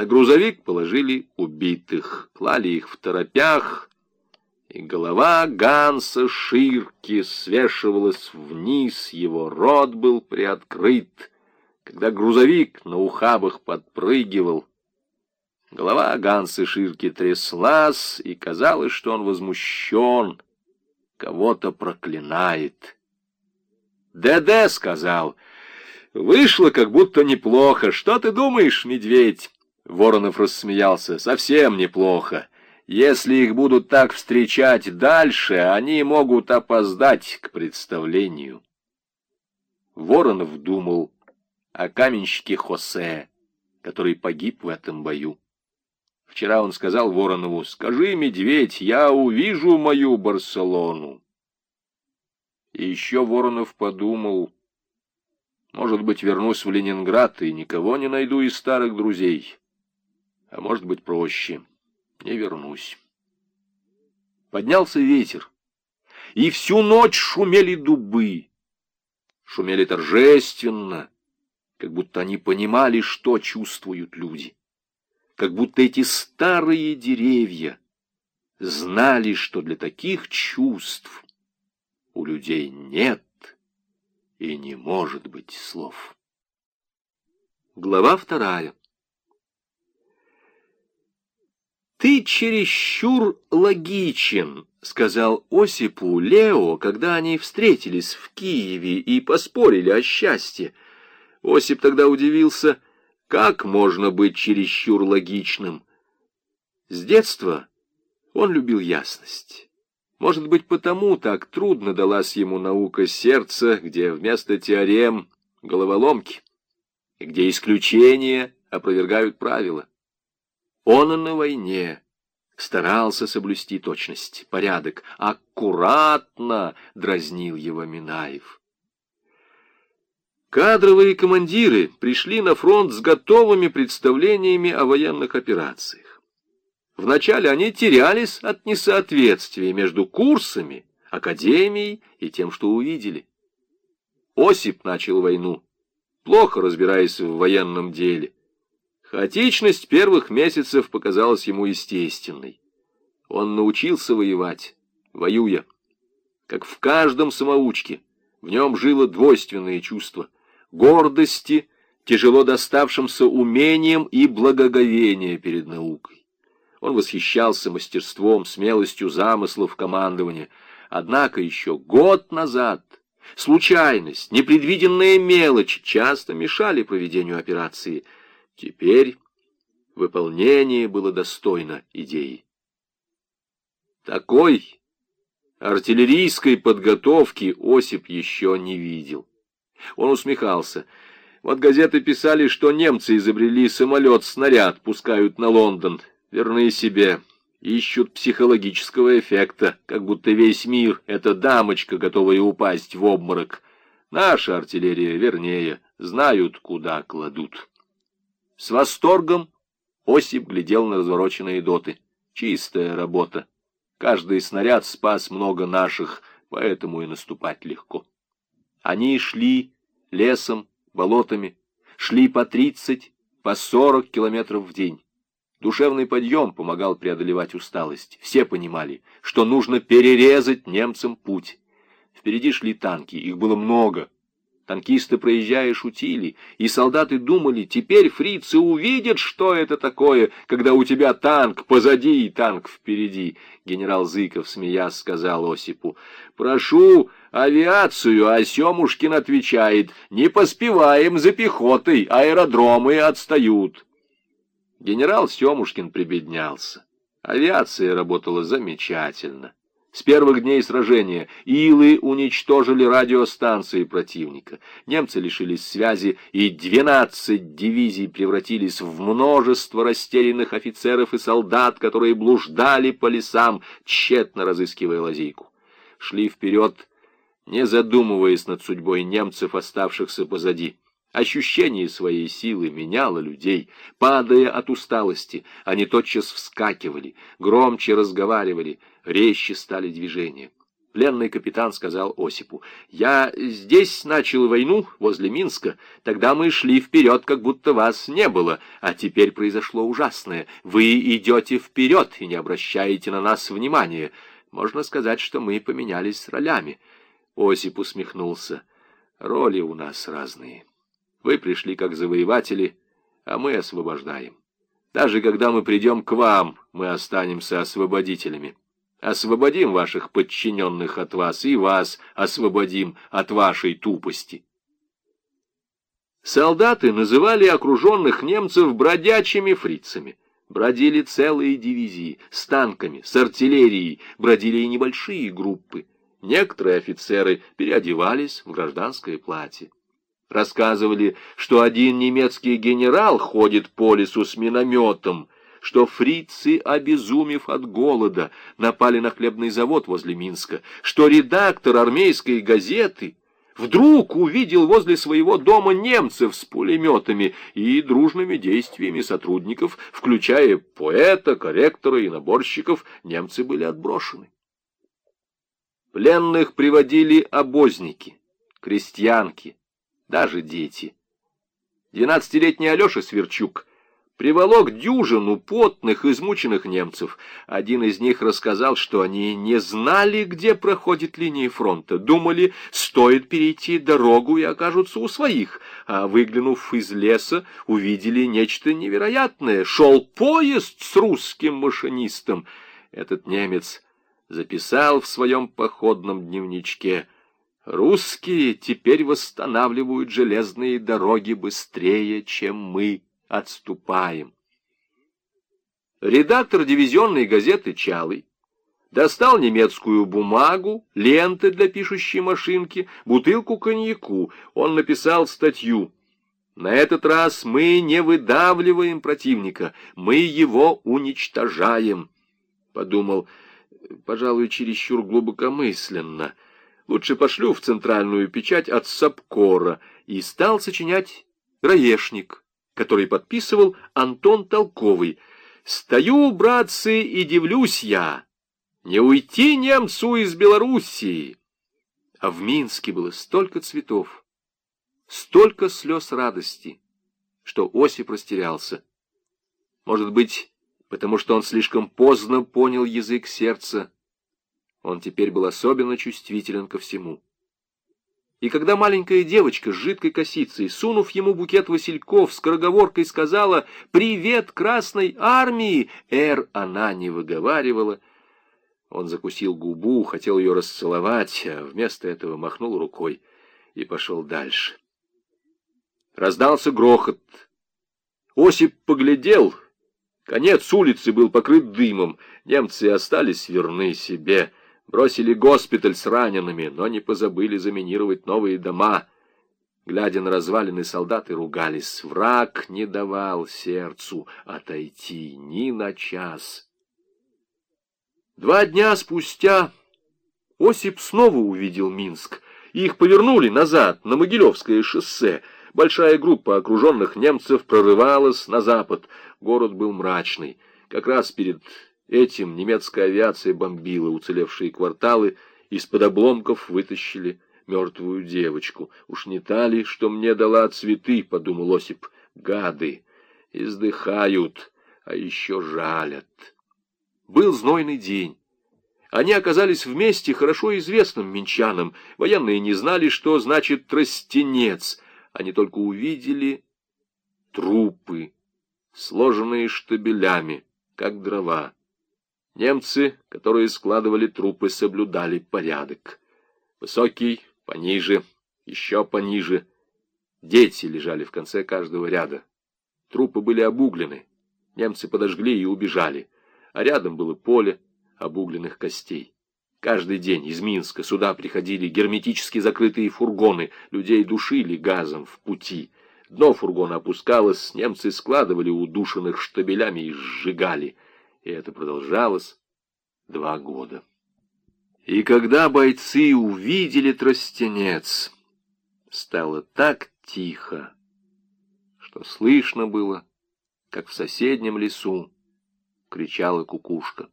На грузовик положили убитых, клали их в торопях, и голова Ганса Ширки свешивалась вниз, его рот был приоткрыт. Когда грузовик на ухабах подпрыгивал, голова Ганса Ширки тряслась, и казалось, что он возмущен, кого-то проклинает. «ДД», — сказал, — «вышло как будто неплохо. Что ты думаешь, медведь?» Воронов рассмеялся. «Совсем неплохо. Если их будут так встречать дальше, они могут опоздать к представлению». Воронов думал о каменщике Хосе, который погиб в этом бою. Вчера он сказал Воронову, «Скажи, медведь, я увижу мою Барселону». И еще Воронов подумал, «Может быть, вернусь в Ленинград и никого не найду из старых друзей». А может быть, проще. Не вернусь. Поднялся ветер, и всю ночь шумели дубы. Шумели торжественно, как будто они понимали, что чувствуют люди. Как будто эти старые деревья знали, что для таких чувств у людей нет и не может быть слов. Глава вторая. «Ты чересчур логичен», — сказал Осипу Лео, когда они встретились в Киеве и поспорили о счастье. Осип тогда удивился, как можно быть чересчур логичным. С детства он любил ясность. Может быть, потому так трудно далась ему наука сердца, где вместо теорем — головоломки, где исключения опровергают правила. Он на войне старался соблюсти точность, порядок, аккуратно дразнил его Минаев. Кадровые командиры пришли на фронт с готовыми представлениями о военных операциях. Вначале они терялись от несоответствия между курсами, академией и тем, что увидели. Осип начал войну, плохо разбираясь в военном деле. Хаотичность первых месяцев показалась ему естественной. Он научился воевать, воюя. Как в каждом самоучке, в нем жило двойственное чувство гордости, тяжело доставшимся умением и благоговения перед наукой. Он восхищался мастерством, смелостью замыслов командования. Однако еще год назад случайность, непредвиденная мелочь часто мешали проведению операции — Теперь выполнение было достойно идеи. Такой артиллерийской подготовки Осип еще не видел. Он усмехался. Вот газеты писали, что немцы изобрели самолет-снаряд, пускают на Лондон. Верны себе. Ищут психологического эффекта, как будто весь мир — это дамочка, готовая упасть в обморок. Наша артиллерия, вернее, знают, куда кладут. С восторгом Осип глядел на развороченные доты. Чистая работа. Каждый снаряд спас много наших, поэтому и наступать легко. Они шли лесом, болотами, шли по тридцать, по сорок километров в день. Душевный подъем помогал преодолевать усталость. Все понимали, что нужно перерезать немцам путь. Впереди шли танки, их было много, Танкисты, проезжая, шутили, и солдаты думали, теперь фрицы увидят, что это такое, когда у тебя танк позади и танк впереди. Генерал Зыков, смеясь, сказал Осипу, «Прошу авиацию», а Семушкин отвечает, «Не поспеваем за пехотой, аэродромы отстают». Генерал Семушкин прибеднялся. Авиация работала замечательно. С первых дней сражения Илы уничтожили радиостанции противника. Немцы лишились связи, и 12 дивизий превратились в множество растерянных офицеров и солдат, которые блуждали по лесам, тщетно разыскивая лазейку. Шли вперед, не задумываясь над судьбой немцев, оставшихся позади. Ощущение своей силы меняло людей. Падая от усталости, они тотчас вскакивали, громче разговаривали, резче стали движения. Пленный капитан сказал Осипу, «Я здесь начал войну, возле Минска. Тогда мы шли вперед, как будто вас не было. А теперь произошло ужасное. Вы идете вперед и не обращаете на нас внимания. Можно сказать, что мы поменялись ролями». Осип усмехнулся. «Роли у нас разные. Вы пришли как завоеватели, а мы освобождаем. Даже когда мы придем к вам, мы останемся освободителями». Освободим ваших подчиненных от вас, и вас освободим от вашей тупости. Солдаты называли окруженных немцев бродячими фрицами. Бродили целые дивизии, с танками, с артиллерией, бродили и небольшие группы. Некоторые офицеры переодевались в гражданское платье. Рассказывали, что один немецкий генерал ходит по лесу с минометом — что фрицы, обезумев от голода, напали на хлебный завод возле Минска, что редактор армейской газеты вдруг увидел возле своего дома немцев с пулеметами и дружными действиями сотрудников, включая поэта, корректора и наборщиков, немцы были отброшены. Пленных приводили обозники, крестьянки, даже дети. Двенадцатилетний Алеша Сверчук приволок дюжину потных, измученных немцев. Один из них рассказал, что они не знали, где проходит линия фронта, думали, стоит перейти дорогу и окажутся у своих, а выглянув из леса, увидели нечто невероятное. Шел поезд с русским машинистом. Этот немец записал в своем походном дневничке «Русские теперь восстанавливают железные дороги быстрее, чем мы» отступаем. Редактор дивизионной газеты «Чалый» достал немецкую бумагу, ленты для пишущей машинки, бутылку коньяку. Он написал статью. На этот раз мы не выдавливаем противника, мы его уничтожаем. Подумал, пожалуй, чересчур глубокомысленно. Лучше пошлю в центральную печать от Сапкора и стал сочинять «Раешник» который подписывал Антон Толковый. «Стою, братцы, и дивлюсь я, не уйти немцу из Белоруссии!» А в Минске было столько цветов, столько слез радости, что Осип растерялся. Может быть, потому что он слишком поздно понял язык сердца. Он теперь был особенно чувствителен ко всему. И когда маленькая девочка с жидкой косицей, сунув ему букет васильков, скороговоркой сказала «Привет Красной Армии!», «Р» она не выговаривала. Он закусил губу, хотел ее расцеловать, а вместо этого махнул рукой и пошел дальше. Раздался грохот. Осип поглядел. Конец улицы был покрыт дымом. Немцы остались верны себе — Бросили госпиталь с ранеными, но не позабыли заминировать новые дома. Глядя на развалины, солдаты ругались. Враг не давал сердцу отойти ни на час. Два дня спустя Осип снова увидел Минск. Их повернули назад, на Могилевское шоссе. Большая группа окруженных немцев прорывалась на запад. Город был мрачный. Как раз перед Этим немецкая авиация бомбила уцелевшие кварталы, из-под обломков вытащили мертвую девочку. Уж не та ли, что мне дала цветы, — подумал Осип. Гады! Издыхают, а еще жалят. Был знойный день. Они оказались вместе хорошо известным минчанам. Военные не знали, что значит тростенец. Они только увидели трупы, сложенные штабелями, как дрова. Немцы, которые складывали трупы, соблюдали порядок. Высокий, пониже, еще пониже. Дети лежали в конце каждого ряда. Трупы были обуглены. Немцы подожгли и убежали. А рядом было поле обугленных костей. Каждый день из Минска сюда приходили герметически закрытые фургоны. Людей душили газом в пути. Дно фургона опускалось, немцы складывали удушенных штабелями и сжигали и это продолжалось два года. И когда бойцы увидели тростенец, стало так тихо, что слышно было, как в соседнем лесу кричала кукушка.